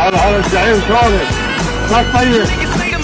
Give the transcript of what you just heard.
Hadi hadi James Carter. Black Fire.